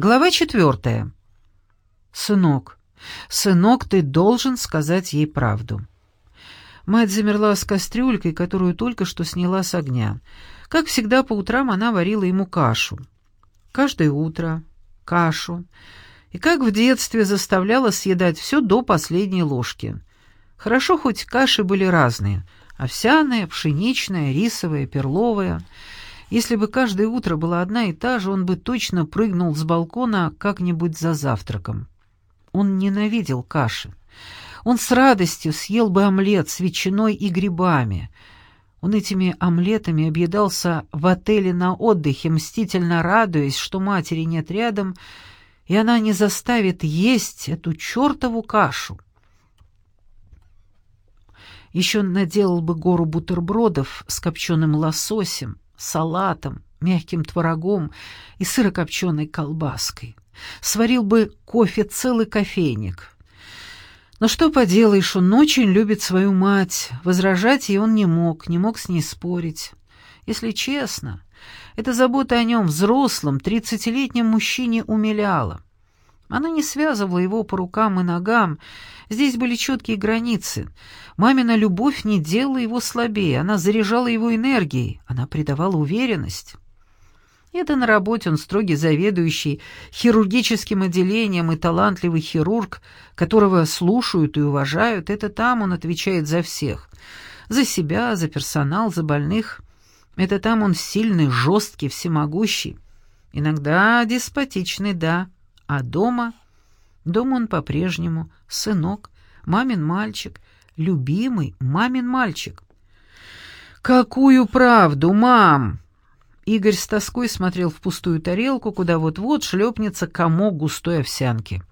Глава четвертая. «Сынок, сынок, ты должен сказать ей правду». Мать замерла с кастрюлькой, которую только что сняла с огня. Как всегда, по утрам она варила ему кашу. Каждое утро кашу. И как в детстве заставляла съедать все до последней ложки. Хорошо, хоть каши были разные — овсяная, пшеничная, рисовая, перловая — если бы каждое утро была одна и та же, он бы точно прыгнул с балкона как-нибудь за завтраком. Он ненавидел каши. Он с радостью съел бы омлет с ветчиной и грибами. Он этими омлетами объедался в отеле на отдыхе, мстительно радуясь, что матери нет рядом, и она не заставит есть эту чертову кашу. Еще наделал бы гору бутербродов с копченым лососем, салатом, мягким творогом и сырокопченой колбаской. Сварил бы кофе целый кофейник. Но что поделаешь, он очень любит свою мать. Возражать ей он не мог, не мог с ней спорить. Если честно, эта забота о нем, взрослом, тридцатилетнем мужчине, умиляла. Она не связывала его по рукам и ногам, здесь были четкие границы. Мамина любовь не делала его слабее, она заряжала его энергией, она придавала уверенность. Это на работе он строгий заведующий хирургическим отделением и талантливый хирург, которого слушают и уважают, это там он отвечает за всех. За себя, за персонал, за больных. Это там он сильный, жесткий, всемогущий. Иногда деспотичный, да. А дома? Дома он по-прежнему сынок, мамин мальчик, любимый мамин мальчик. «Какую правду, мам?» Игорь с тоской смотрел в пустую тарелку, куда вот-вот шлепнется комок густой овсянки.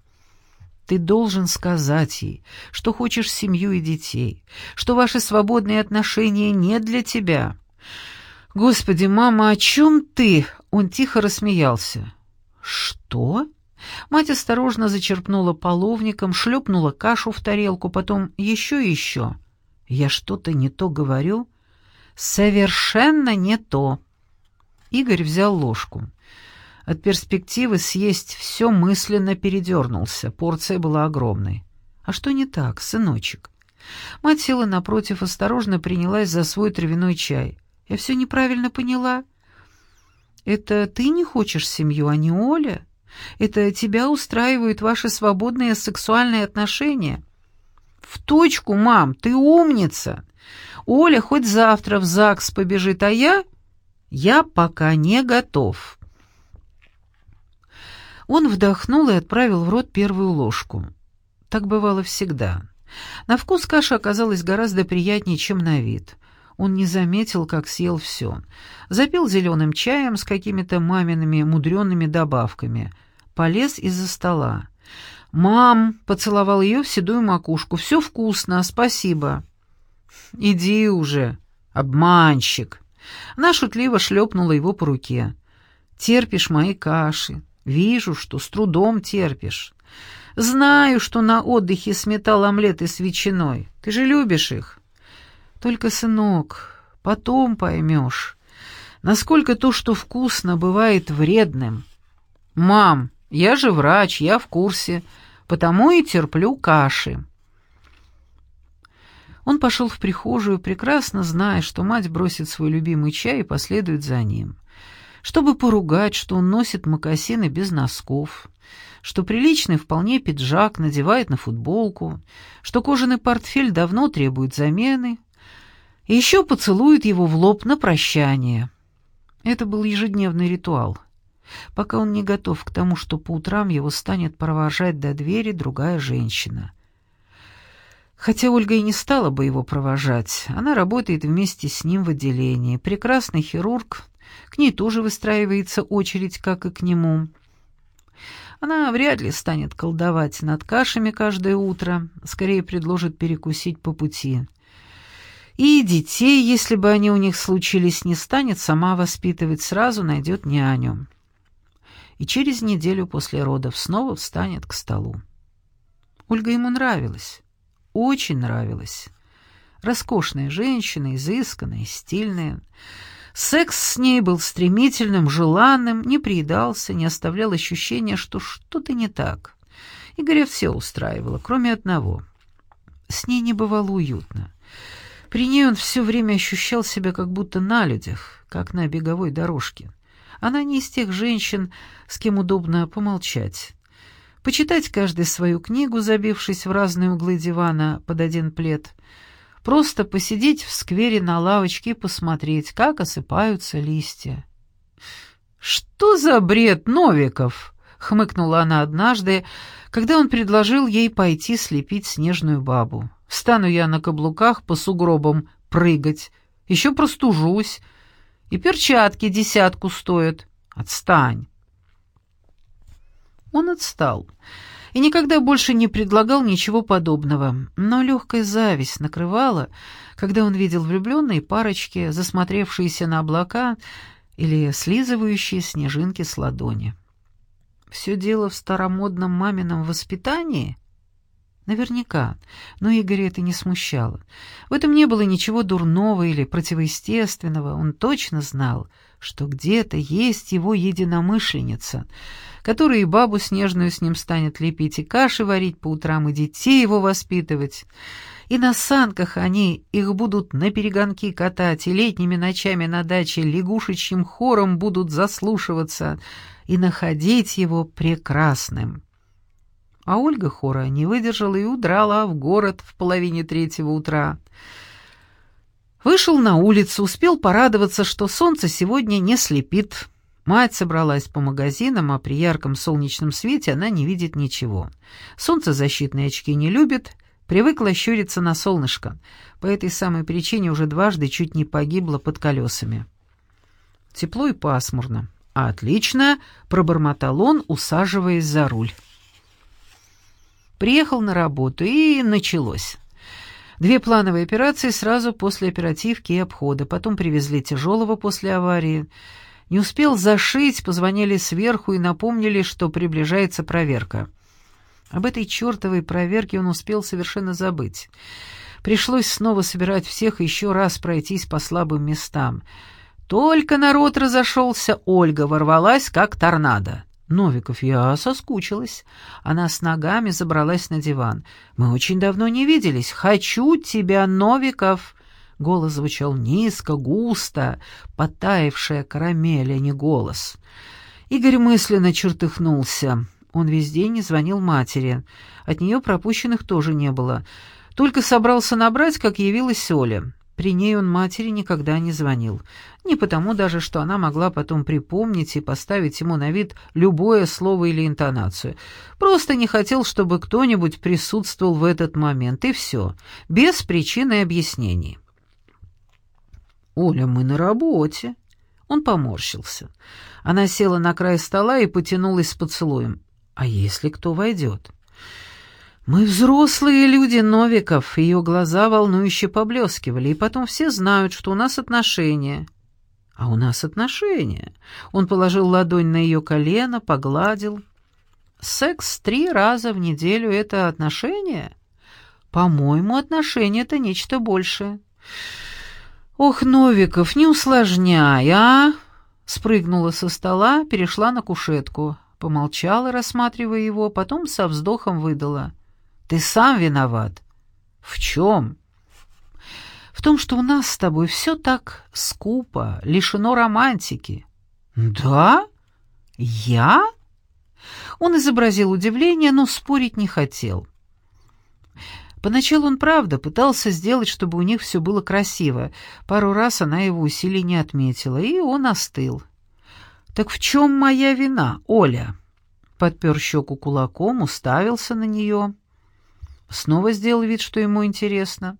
«Ты должен сказать ей, что хочешь семью и детей, что ваши свободные отношения не для тебя». «Господи, мама, о чем ты?» Он тихо рассмеялся. «Что?» Мать осторожно зачерпнула половником, шлепнула кашу в тарелку, потом еще и еще. «Я что-то не то говорю?» «Совершенно не то!» Игорь взял ложку. От перспективы съесть все мысленно передернулся, порция была огромной. «А что не так, сыночек?» Мать села напротив, осторожно принялась за свой травяной чай. «Я все неправильно поняла?» «Это ты не хочешь семью, а не Оля?» Это тебя устраивают ваши свободные сексуальные отношения? В точку, мам, ты умница. Оля хоть завтра в ЗАГС побежит, а я... Я пока не готов. Он вдохнул и отправил в рот первую ложку. Так бывало всегда. На вкус каша оказалась гораздо приятнее, чем на вид. Он не заметил, как съел все. Запил зеленым чаем с какими-то мамиными мудреными добавками — полез из-за стола. «Мам!» — поцеловал ее в седую макушку. «Все вкусно, спасибо». «Иди уже, обманщик!» Она шутливо шлепнула его по руке. «Терпишь мои каши. Вижу, что с трудом терпишь. Знаю, что на отдыхе сметал омлеты с ветчиной. Ты же любишь их. Только, сынок, потом поймешь, насколько то, что вкусно, бывает вредным. Мам, я же врач, я в курсе, потому и терплю каши». Он пошел в прихожую, прекрасно зная, что мать бросит свой любимый чай и последует за ним. Чтобы поругать, что он носит мокасины без носков, что приличный вполне пиджак надевает на футболку, что кожаный портфель давно требует замены, и еще поцелует его в лоб на прощание. Это был ежедневный ритуал пока он не готов к тому, что по утрам его станет провожать до двери другая женщина. Хотя Ольга и не стала бы его провожать, она работает вместе с ним в отделении. Прекрасный хирург, к ней тоже выстраивается очередь, как и к нему. Она вряд ли станет колдовать над кашами каждое утро, скорее предложит перекусить по пути. И детей, если бы они у них случились, не станет сама воспитывать, сразу найдет няню и через неделю после родов снова встанет к столу. Ольга ему нравилась, очень нравилась. Роскошная женщина, изысканная, стильная, Секс с ней был стремительным, желанным, не приедался, не оставлял ощущения, что что-то не так. Игоря все устраивало, кроме одного. С ней не бывало уютно. При ней он все время ощущал себя как будто на людях, как на беговой дорожке. Она не из тех женщин, с кем удобно помолчать. Почитать каждый свою книгу, забившись в разные углы дивана под один плед. Просто посидеть в сквере на лавочке и посмотреть, как осыпаются листья. «Что за бред, Новиков?» — хмыкнула она однажды, когда он предложил ей пойти слепить снежную бабу. «Стану я на каблуках по сугробам прыгать, еще простужусь, и перчатки десятку стоят. Отстань!» Он отстал и никогда больше не предлагал ничего подобного, но легкая зависть накрывала, когда он видел влюбленные парочки, засмотревшиеся на облака или слизывающие снежинки с ладони. Все дело в старомодном мамином воспитании? Наверняка, но Игоря это не смущало. В этом не было ничего дурного или противоестественного. Он точно знал, что где-то есть его единомышленница, которая и бабу снежную с ним станет лепить, и каши варить по утрам, и детей его воспитывать. И на санках они их будут на перегонки катать, и летними ночами на даче лягушечьим хором будут заслушиваться — и находить его прекрасным. А Ольга хора не выдержала и удрала в город в половине третьего утра. Вышел на улицу, успел порадоваться, что солнце сегодня не слепит. Мать собралась по магазинам, а при ярком солнечном свете она не видит ничего. Солнцезащитные очки не любит, привыкла щуриться на солнышко. По этой самой причине уже дважды чуть не погибла под колесами. Тепло и пасмурно. «Отлично», — пробормотал он, усаживаясь за руль. Приехал на работу, и началось. Две плановые операции сразу после оперативки и обхода. Потом привезли тяжелого после аварии. Не успел зашить, позвонили сверху и напомнили, что приближается проверка. Об этой чертовой проверке он успел совершенно забыть. Пришлось снова собирать всех и еще раз пройтись по слабым местам — только народ разошелся, Ольга ворвалась, как торнадо. Новиков, я соскучилась. Она с ногами забралась на диван. Мы очень давно не виделись. Хочу тебя, Новиков. Голос звучал низко, густо, потаявшая карамель, а не голос. Игорь мысленно чертыхнулся. Он весь день не звонил матери. От нее пропущенных тоже не было. Только собрался набрать, как явилась Оля. При ней он матери никогда не звонил. Не потому даже, что она могла потом припомнить и поставить ему на вид любое слово или интонацию. Просто не хотел, чтобы кто-нибудь присутствовал в этот момент, и все, без причины и объяснений. «Оля, мы на работе». Он поморщился. Она села на край стола и потянулась с поцелуем. «А если кто войдет?» «Мы взрослые люди, Новиков!» Ее глаза волнующе поблескивали, и потом все знают, что у нас отношения. «А у нас отношения!» Он положил ладонь на ее колено, погладил. «Секс три раза в неделю — это отношения?» «По-моему, отношения — это нечто большее». «Ох, Новиков, не усложняй, а!» Спрыгнула со стола, перешла на кушетку. Помолчала, рассматривая его, потом со вздохом выдала. Ты сам виноват. В чем? В том, что у нас с тобой все так скупо, лишено романтики. Да? Я? Он изобразил удивление, но спорить не хотел. Поначалу он, правда, пытался сделать, чтобы у них все было красиво. Пару раз она его усилий не отметила, и он остыл. «Так в чем моя вина, Оля?» Подпер щеку кулаком, уставился на нее. Снова сделал вид, что ему интересно.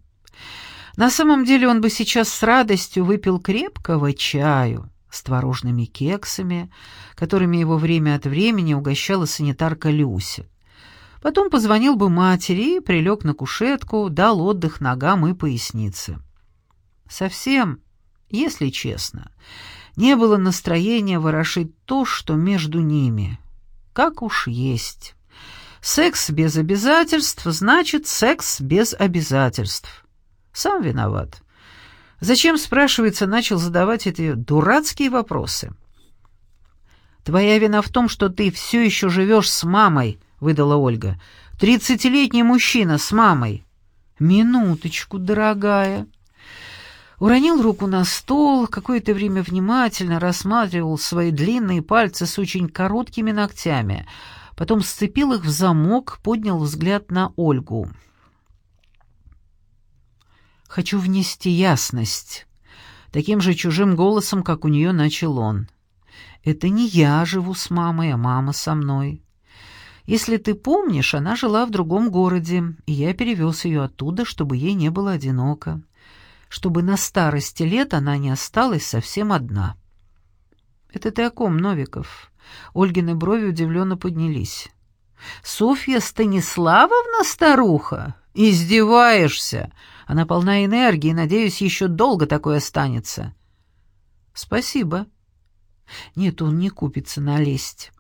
На самом деле он бы сейчас с радостью выпил крепкого чаю с творожными кексами, которыми его время от времени угощала санитарка Люся. Потом позвонил бы матери и прилег на кушетку, дал отдых ногам и пояснице. Совсем, если честно, не было настроения ворошить то, что между ними. Как уж есть. Секс без обязательств значит секс без обязательств. Сам виноват. Зачем, спрашивается, начал задавать эти дурацкие вопросы? «Твоя вина в том, что ты все еще живешь с мамой», — выдала Ольга. «Тридцатилетний мужчина с мамой». «Минуточку, дорогая». Уронил руку на стол, какое-то время внимательно рассматривал свои длинные пальцы с очень короткими ногтями, потом сцепил их в замок, поднял взгляд на Ольгу. «Хочу внести ясность». Таким же чужим голосом, как у нее начал он. «Это не я живу с мамой, а мама со мной. Если ты помнишь, она жила в другом городе, и я перевез ее оттуда, чтобы ей не было одиноко, чтобы на старости лет она не осталась совсем одна». «Это ты о ком, Новиков?» Ольгины брови удивленно поднялись. «Софья Станиславовна старуха? Издеваешься? Она полна энергии, надеюсь, еще долго такое останется». «Спасибо». Нет, он не купится на лесть.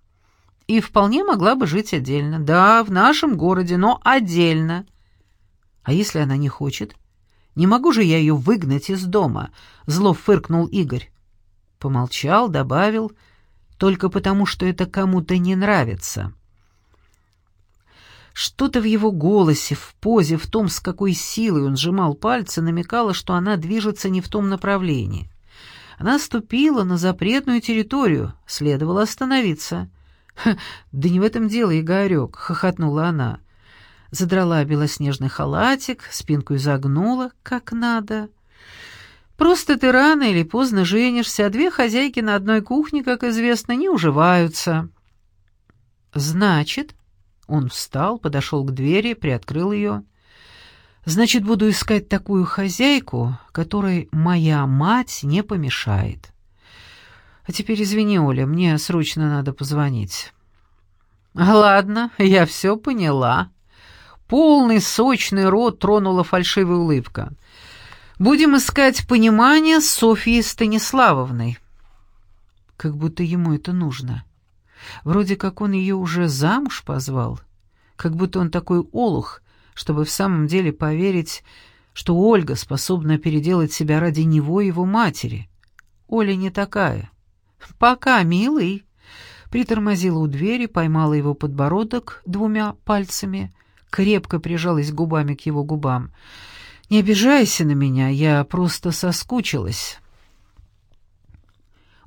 И вполне могла бы жить отдельно. Да, в нашем городе, но отдельно. А если она не хочет? Не могу же я ее выгнать из дома, зло фыркнул Игорь. Помолчал, добавил, только потому, что это кому-то не нравится. Что-то в его голосе, в позе, в том, с какой силой он сжимал пальцы, намекало, что она движется не в том направлении. Она ступила на запретную территорию, следовало остановиться. «Да не в этом дело, Игорек», — хохотнула она. Задрала белоснежный халатик, спинку изогнула, как надо. «Просто ты рано или поздно женишься, а две хозяйки на одной кухне, как известно, не уживаются». «Значит...» Он встал, подошел к двери, приоткрыл ее. «Значит, буду искать такую хозяйку, которой моя мать не помешает. А теперь извини, Оля, мне срочно надо позвонить». «Ладно, я все поняла». Полный сочный рот тронула фальшивая улыбка. «Будем искать понимание с Софьей Станиславовной». Как будто ему это нужно. Вроде как он ее уже замуж позвал, как будто он такой олух, чтобы в самом деле поверить, что Ольга способна переделать себя ради него и его матери. Оля не такая. «Пока, милый», притормозила у двери, поймала его подбородок двумя пальцами, крепко прижалась губами к его губам. «Не обижайся на меня, я просто соскучилась».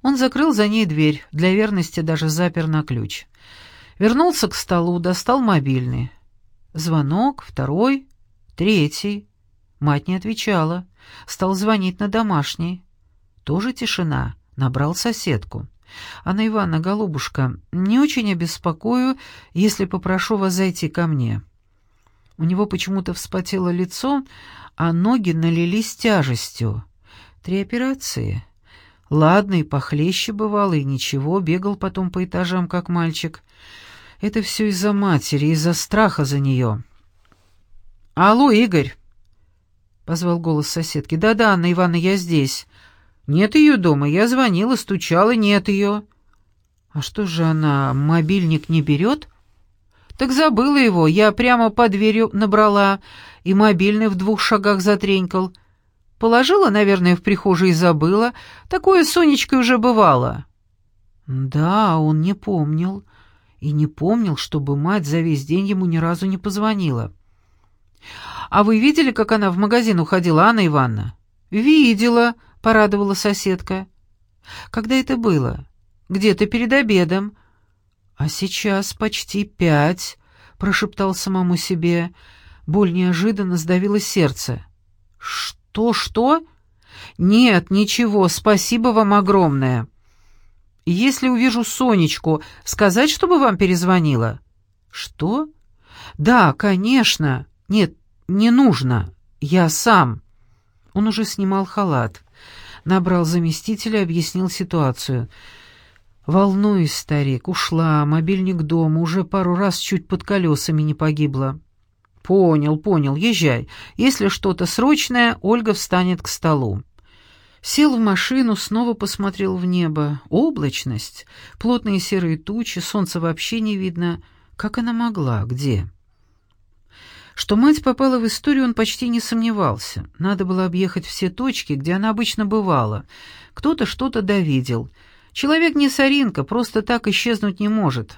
Он закрыл за ней дверь, для верности даже запер на ключ. Вернулся к столу, достал мобильный. Звонок, второй, третий. Мать не отвечала. Стал звонить на домашний. Тоже тишина. Набрал соседку. «Анна Ивановна, голубушка, не очень обеспокою, если попрошу вас зайти ко мне». У него почему-то вспотело лицо, а ноги налились тяжестью. Три операции. Ладно, и похлеще бывало, и ничего, бегал потом по этажам, как мальчик. Это все из-за матери, из-за страха за нее. «Алло, Игорь!» — позвал голос соседки. «Да-да, Анна Ивановна, я здесь. Нет ее дома. Я звонила, стучала, нет ее». «А что же она, мобильник не берет?» «Так забыла его. Я прямо под дверью набрала, и мобильный в двух шагах затренькал. Положила, наверное, в прихожей и забыла. Такое с Сонечкой уже бывало». Да, он не помнил. И не помнил, чтобы мать за весь день ему ни разу не позвонила. «А вы видели, как она в магазин уходила, Анна Ивановна?» «Видела», — порадовала соседка. «Когда это было?» «Где-то перед обедом». «А сейчас почти пять», — прошептал самому себе. Боль неожиданно сдавила сердце. «Что?» «Что, что?» «Нет, ничего, спасибо вам огромное». «Если увижу Сонечку, сказать, чтобы вам перезвонила?» «Что?» «Да, конечно. Нет, не нужно. Я сам». Он уже снимал халат. Набрал заместителя, объяснил ситуацию. «Волнуюсь, старик, ушла, мобильник дома, уже пару раз чуть под колесами не погибла». «Понял, понял, езжай. Если что-то срочное, Ольга встанет к столу». Сел в машину, снова посмотрел в небо. Облачность, плотные серые тучи, солнца вообще не видно. Как она могла? Где? Что мать попала в историю, он почти не сомневался. Надо было объехать все точки, где она обычно бывала. Кто-то что-то довидел. Человек не соринка, просто так исчезнуть не может.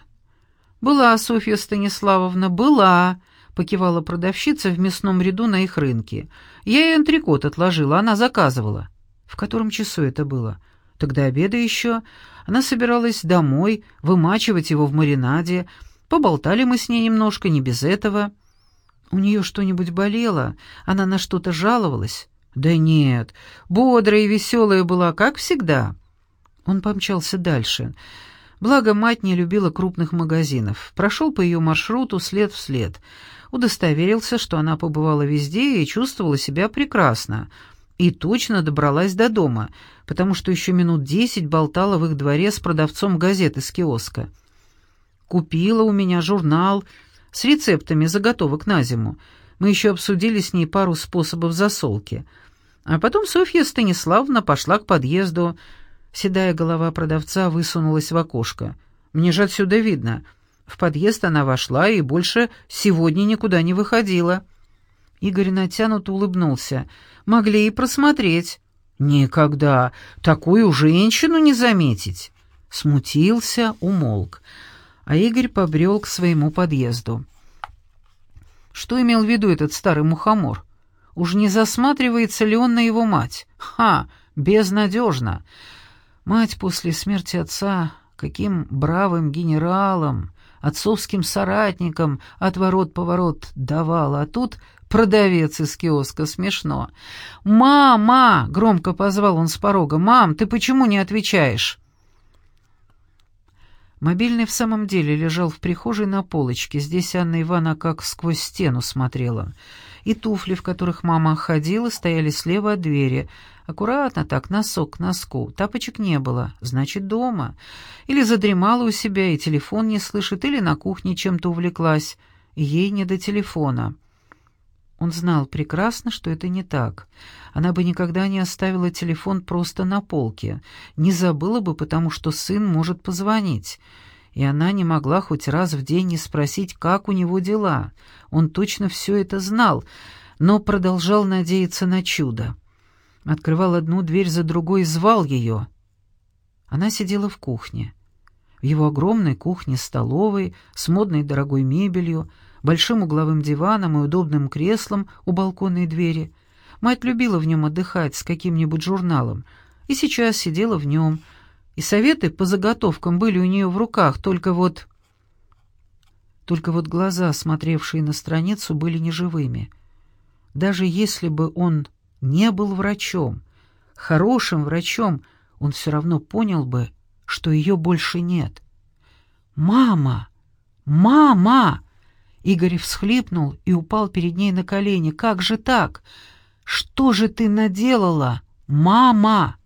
«Была, Софья Станиславовна, была», — покивала продавщица в мясном ряду на их рынке. «Я ей антрикот отложила, она заказывала». «В котором часу это было?» «Тогда обеда еще. Она собиралась домой, вымачивать его в маринаде. Поболтали мы с ней немножко, не без этого». У нее что-нибудь болело? Она на что-то жаловалась? Да нет, бодрая и веселая была, как всегда. Он помчался дальше. Благо, мать не любила крупных магазинов. Прошел по ее маршруту след в след. Удостоверился, что она побывала везде и чувствовала себя прекрасно. И точно добралась до дома, потому что еще минут десять болтала в их дворе с продавцом газеты с киоска. «Купила у меня журнал», с рецептами заготовок на зиму. Мы еще обсудили с ней пару способов засолки. А потом Софья Станиславовна пошла к подъезду. Седая голова продавца высунулась в окошко. «Мне же отсюда видно». В подъезд она вошла и больше сегодня никуда не выходила. Игорь натянуто улыбнулся. «Могли и просмотреть». «Никогда! Такую женщину не заметить!» Смутился, умолк а Игорь побрел к своему подъезду. Что имел в виду этот старый мухомор? Уж не засматривается ли он на его мать? Ха, безнадежно. Мать после смерти отца каким бравым генералом, отцовским соратником отворот-поворот давала, а тут продавец из киоска, смешно. «Мама!» — громко позвал он с порога. «Мам, ты почему не отвечаешь?» Мобильный в самом деле лежал в прихожей на полочке. Здесь Анна Ивановна как сквозь стену смотрела. И туфли, в которых мама ходила, стояли слева от двери. Аккуратно так, носок к носку. Тапочек не было, значит, дома. Или задремала у себя и телефон не слышит, или на кухне чем-то увлеклась. Ей не до телефона. Он знал прекрасно, что это не так. Она бы никогда не оставила телефон просто на полке, не забыла бы, потому что сын может позвонить. И она не могла хоть раз в день не спросить, как у него дела. Он точно все это знал, но продолжал надеяться на чудо. Открывал одну дверь за другой и звал ее. Она сидела в кухне. В его огромной кухне-столовой с модной дорогой мебелью, большим угловым диваном и удобным креслом у балконной двери. Мать любила в нем отдыхать с каким-нибудь журналом, и сейчас сидела в нем, и советы по заготовкам были у нее в руках, только вот... Только вот глаза, смотревшие на страницу, были неживыми. Даже если бы он не был врачом, хорошим врачом, он все равно понял бы, что ее больше нет. «Мама! Мама!» Игорь всхлипнул и упал перед ней на колени. «Как же так? Что же ты наделала, мама?»